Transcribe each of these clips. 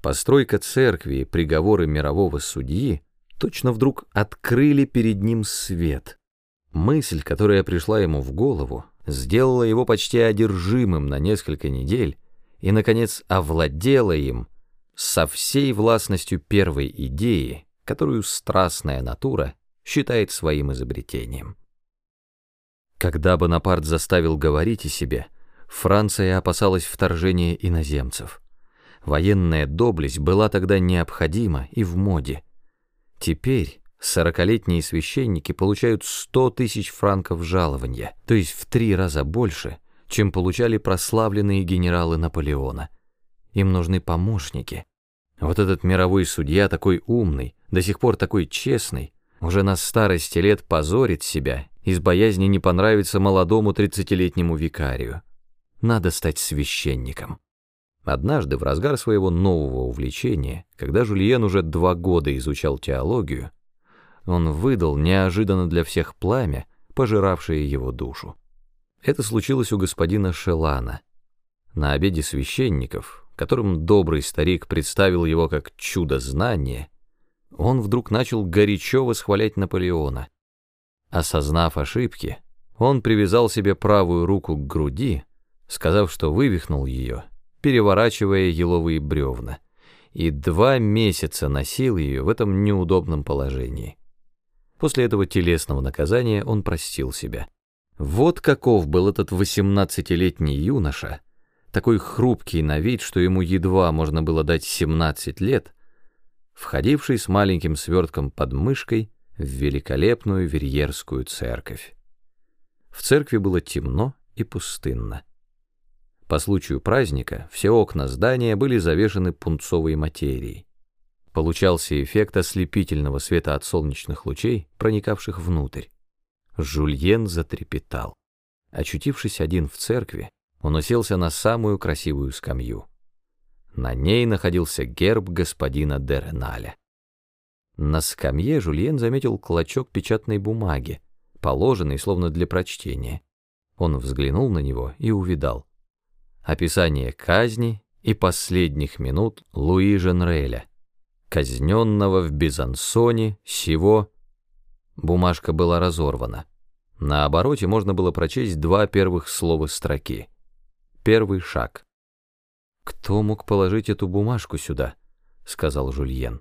Постройка церкви и приговоры мирового судьи точно вдруг открыли перед ним свет. Мысль, которая пришла ему в голову, сделала его почти одержимым на несколько недель и, наконец, овладела им со всей властностью первой идеи, которую страстная натура считает своим изобретением. Когда Бонапарт заставил говорить о себе, Франция опасалась вторжения иноземцев. Военная доблесть была тогда необходима и в моде. Теперь сорокалетние священники получают сто тысяч франков жалования, то есть в три раза больше, чем получали прославленные генералы Наполеона. Им нужны помощники. Вот этот мировой судья такой умный, до сих пор такой честный, уже на старости лет позорит себя из боязни не понравиться молодому тридцатилетнему викарию. Надо стать священником. Однажды, в разгар своего нового увлечения, когда Жульен уже два года изучал теологию, он выдал неожиданно для всех пламя, пожиравшее его душу. Это случилось у господина Шелана. На обеде священников, которым добрый старик представил его как чудо знания, он вдруг начал горячо восхвалять Наполеона. Осознав ошибки, он привязал себе правую руку к груди, сказав, что вывихнул ее, переворачивая еловые бревна, и два месяца носил ее в этом неудобном положении. После этого телесного наказания он простил себя. Вот каков был этот восемнадцатилетний юноша, такой хрупкий на вид, что ему едва можно было дать семнадцать лет, входивший с маленьким свертком под мышкой в великолепную Верьерскую церковь. В церкви было темно и пустынно. По случаю праздника все окна здания были завешены пунцовой материей получался эффект ослепительного света от солнечных лучей, проникавших внутрь. Жульен затрепетал. Очутившись один в церкви, он уселся на самую красивую скамью. На ней находился герб господина Дереналя. На скамье Жульен заметил клочок печатной бумаги, положенный словно для прочтения. Он взглянул на него и увидал. Описание казни и последних минут Луи Женреля, казненного в Бизансоне, сего... Бумажка была разорвана. На обороте можно было прочесть два первых слова строки. Первый шаг. «Кто мог положить эту бумажку сюда?» — сказал Жульен.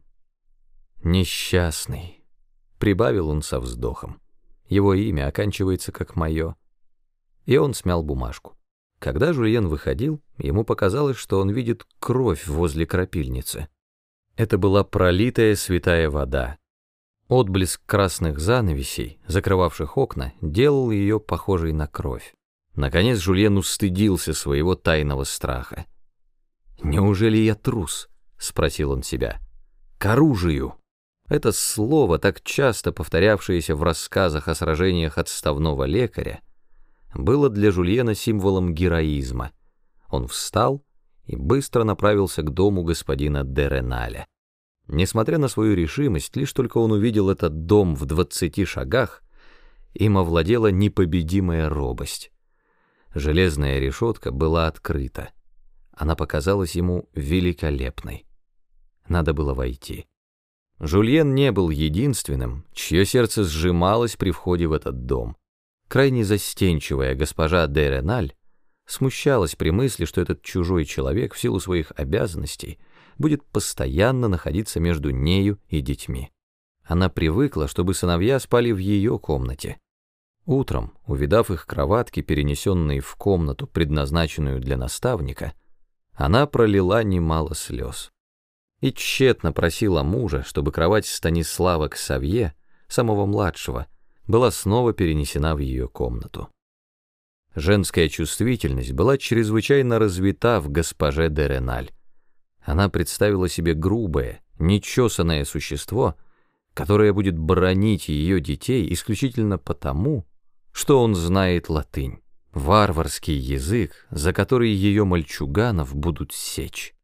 «Несчастный», — прибавил он со вздохом. Его имя оканчивается как мое. И он смял бумажку. Когда Жульен выходил, ему показалось, что он видит кровь возле крапильницы. Это была пролитая святая вода. Отблеск красных занавесей, закрывавших окна, делал ее похожей на кровь. Наконец Жульен устыдился своего тайного страха. «Неужели я трус?» — спросил он себя. «К оружию!» Это слово, так часто повторявшееся в рассказах о сражениях отставного лекаря, было для Жульена символом героизма. Он встал и быстро направился к дому господина Дереналя. Несмотря на свою решимость, лишь только он увидел этот дом в двадцати шагах, им овладела непобедимая робость. Железная решетка была открыта. Она показалась ему великолепной. Надо было войти. Жульен не был единственным, чье сердце сжималось при входе в этот дом. Крайне застенчивая госпожа де Реналь смущалась при мысли, что этот чужой человек в силу своих обязанностей будет постоянно находиться между нею и детьми. Она привыкла, чтобы сыновья спали в ее комнате. Утром, увидав их кроватки, перенесенные в комнату, предназначенную для наставника, она пролила немало слез. И тщетно просила мужа, чтобы кровать Станислава Ксавье, самого младшего, была снова перенесена в ее комнату. Женская чувствительность была чрезвычайно развита в госпоже де Реналь. Она представила себе грубое, нечесанное существо, которое будет бронить ее детей исключительно потому, что он знает латынь, варварский язык, за который ее мальчуганов будут сечь.